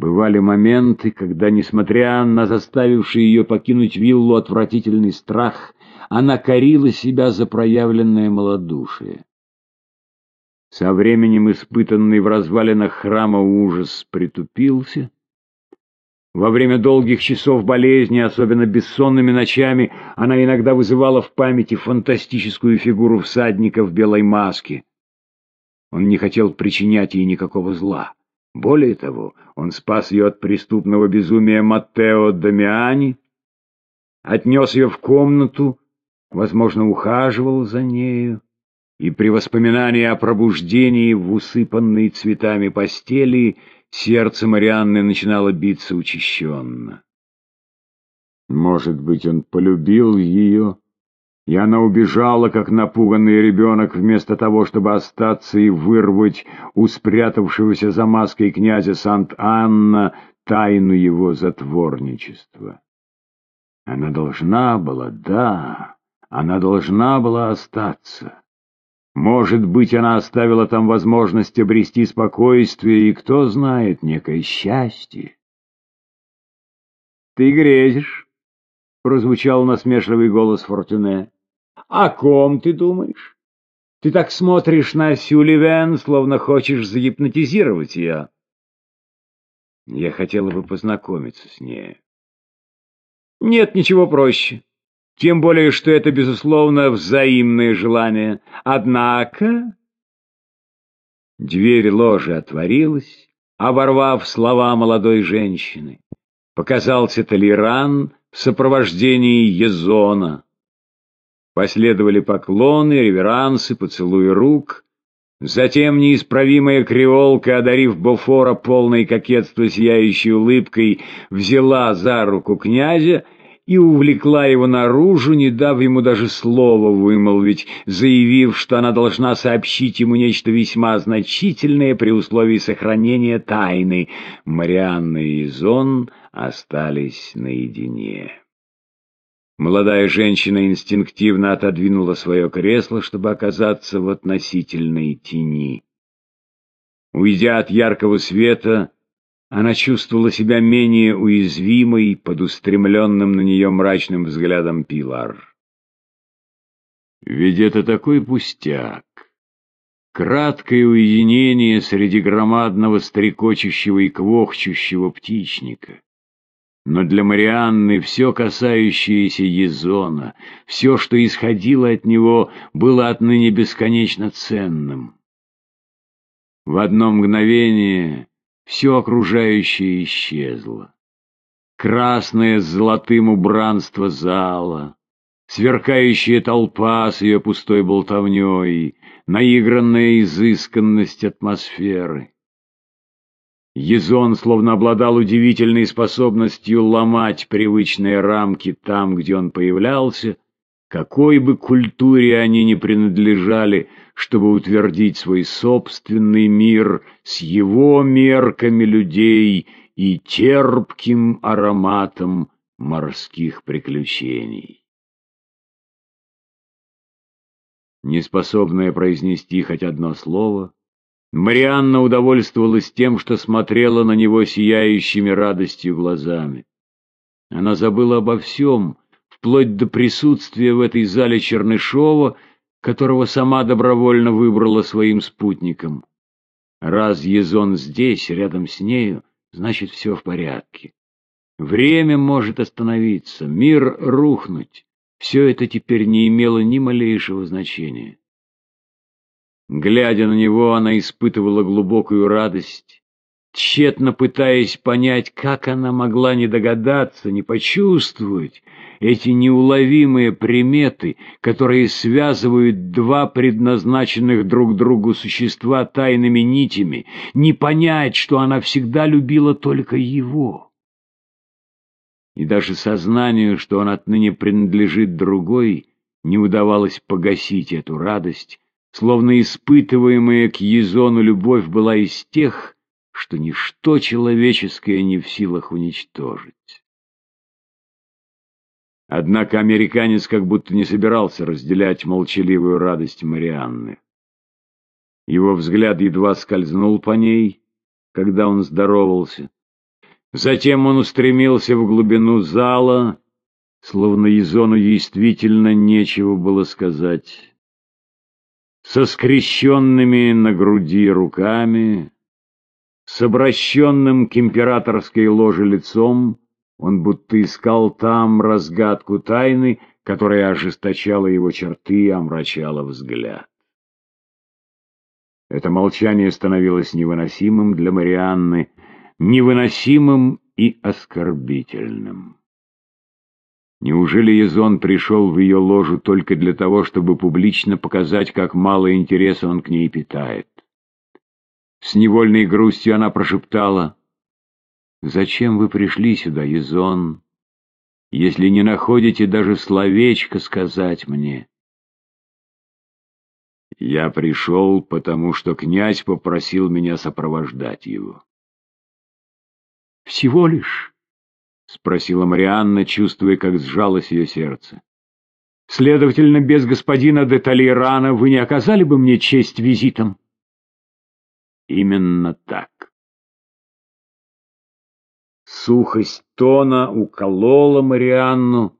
Бывали моменты, когда, несмотря на заставивший ее покинуть виллу отвратительный страх, она корила себя за проявленное малодушие. Со временем испытанный в развалинах храма ужас притупился. Во время долгих часов болезни, особенно бессонными ночами, она иногда вызывала в памяти фантастическую фигуру всадника в белой маске. Он не хотел причинять ей никакого зла. Более того, он спас ее от преступного безумия Маттео Дамиани, отнес ее в комнату, возможно, ухаживал за нею и при воспоминании о пробуждении в усыпанной цветами постели сердце Марианны начинало биться учащенно. Может быть, он полюбил ее, и она убежала, как напуганный ребенок, вместо того, чтобы остаться и вырвать у спрятавшегося за маской князя Сант-Анна тайну его затворничества. Она должна была, да, она должна была остаться. Может быть, она оставила там возможность обрести спокойствие и, кто знает, некое счастье. «Ты грезишь», — прозвучал насмешливый голос Фортуне. «О ком ты думаешь? Ты так смотришь на Сюливен, словно хочешь загипнотизировать ее». Я хотела бы познакомиться с ней. «Нет ничего проще». Тем более, что это, безусловно, взаимное желание. Однако... Дверь ложи отворилась, оборвав слова молодой женщины. Показался Толеран в сопровождении Езона. Последовали поклоны, реверансы, поцелуи рук. Затем неисправимая креолка, одарив Бофора полной кокетства сияющей улыбкой, взяла за руку князя и увлекла его наружу, не дав ему даже слова вымолвить, заявив, что она должна сообщить ему нечто весьма значительное при условии сохранения тайны. Марианна и Зон остались наедине. Молодая женщина инстинктивно отодвинула свое кресло, чтобы оказаться в относительной тени. Уйдя от яркого света, она чувствовала себя менее уязвимой под устремленным на нее мрачным взглядом Пилар. Ведь это такой пустяк. Краткое уединение среди громадного стрекочущего и квохчущего птичника. Но для Марианны все касающееся Езона, все, что исходило от него, было отныне бесконечно ценным. В одно мгновение все окружающее исчезло. Красное с золотым убранство зала, сверкающая толпа с ее пустой болтовней, наигранная изысканность атмосферы. Езон словно обладал удивительной способностью ломать привычные рамки там, где он появлялся, какой бы культуре они ни принадлежали, чтобы утвердить свой собственный мир с его мерками людей и терпким ароматом морских приключений. Неспособная произнести хоть одно слово, Марианна удовольствовалась тем, что смотрела на него сияющими радостью глазами. Она забыла обо всем, вплоть до присутствия в этой зале Чернышова, которого сама добровольно выбрала своим спутником. Раз Езон здесь, рядом с нею, значит, все в порядке. Время может остановиться, мир рухнуть. Все это теперь не имело ни малейшего значения. Глядя на него, она испытывала глубокую радость, тщетно пытаясь понять, как она могла не догадаться, не почувствовать эти неуловимые приметы, которые связывают два предназначенных друг другу существа тайными нитями, не понять, что она всегда любила только его. И даже сознанию, что он отныне принадлежит другой, не удавалось погасить эту радость, словно испытываемая к Езону любовь была из тех, что ничто человеческое не в силах уничтожить. Однако американец как будто не собирался разделять молчаливую радость Марианны. Его взгляд едва скользнул по ней, когда он здоровался, Затем он устремился в глубину зала, словно Езону действительно нечего было сказать. Со скрещенными на груди руками, с обращенным к императорской ложе лицом, он будто искал там разгадку тайны, которая ожесточала его черты и омрачала взгляд. Это молчание становилось невыносимым для Марианны, невыносимым и оскорбительным. Неужели Езон пришел в ее ложу только для того, чтобы публично показать, как мало интереса он к ней питает? С невольной грустью она прошептала, «Зачем вы пришли сюда, Езон, если не находите даже словечко сказать мне?» Я пришел, потому что князь попросил меня сопровождать его. «Всего лишь?» — спросила Марианна, чувствуя, как сжалось ее сердце. «Следовательно, без господина де Толейрана вы не оказали бы мне честь визитом?» «Именно так». Сухость тона уколола Марианну,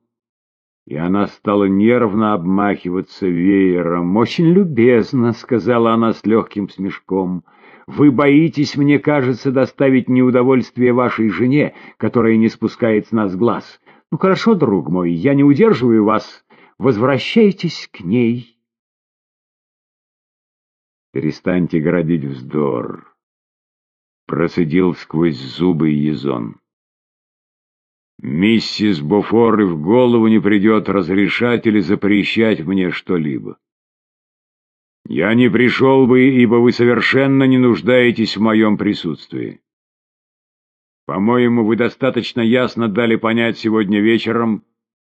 и она стала нервно обмахиваться веером. «Очень любезно», — сказала она с легким смешком. «Вы боитесь, мне кажется, доставить неудовольствие вашей жене, которая не спускает с нас глаз. Ну хорошо, друг мой, я не удерживаю вас. Возвращайтесь к ней». «Перестаньте городить вздор», — процедил сквозь зубы Езон. Миссис Бофор и в голову не придет разрешать или запрещать мне что-либо. Я не пришел бы, ибо вы совершенно не нуждаетесь в моем присутствии. По-моему, вы достаточно ясно дали понять сегодня вечером,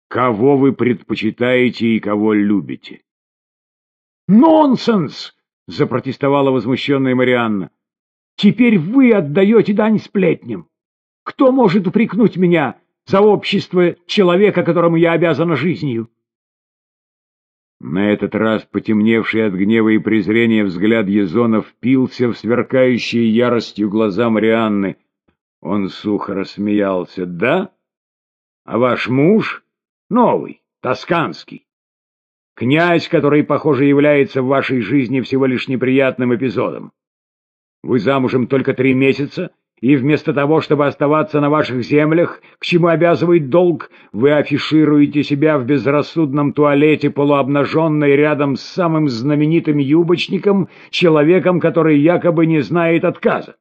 кого вы предпочитаете и кого любите. «Нонсенс!» — запротестовала возмущенная Марианна. «Теперь вы отдаете дань сплетням. Кто может упрекнуть меня за общество человека, которому я обязана жизнью. На этот раз потемневший от гнева и презрения взгляд Езона впился в сверкающие яростью глаза Марианны. Он сухо рассмеялся. «Да? А ваш муж? Новый, тосканский. Князь, который, похоже, является в вашей жизни всего лишь неприятным эпизодом. Вы замужем только три месяца, и вместо того, чтобы оставаться на ваших землях, к чему обязывает долг, вы афишируете себя в безрассудном туалете полуобнаженной рядом с самым знаменитым юбочником, человеком, который якобы не знает отказа.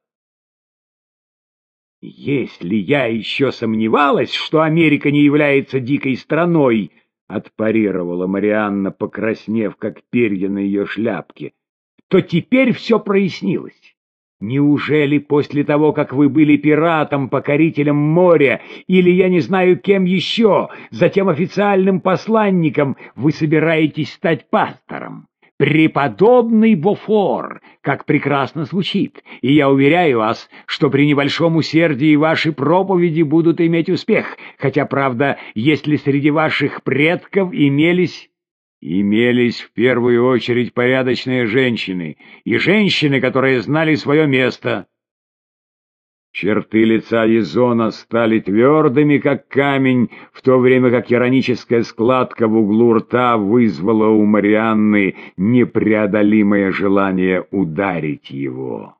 «Если я еще сомневалась, что Америка не является дикой страной», — отпарировала Марианна, покраснев, как перья на ее шляпке, — то теперь все прояснилось. Неужели после того, как вы были пиратом, покорителем моря, или я не знаю кем еще, затем официальным посланником, вы собираетесь стать пастором? Преподобный Бофор, как прекрасно звучит, и я уверяю вас, что при небольшом усердии ваши проповеди будут иметь успех, хотя, правда, если среди ваших предков имелись Имелись в первую очередь порядочные женщины, и женщины, которые знали свое место. Черты лица Езона стали твердыми, как камень, в то время как ироническая складка в углу рта вызвала у Марианны непреодолимое желание ударить его.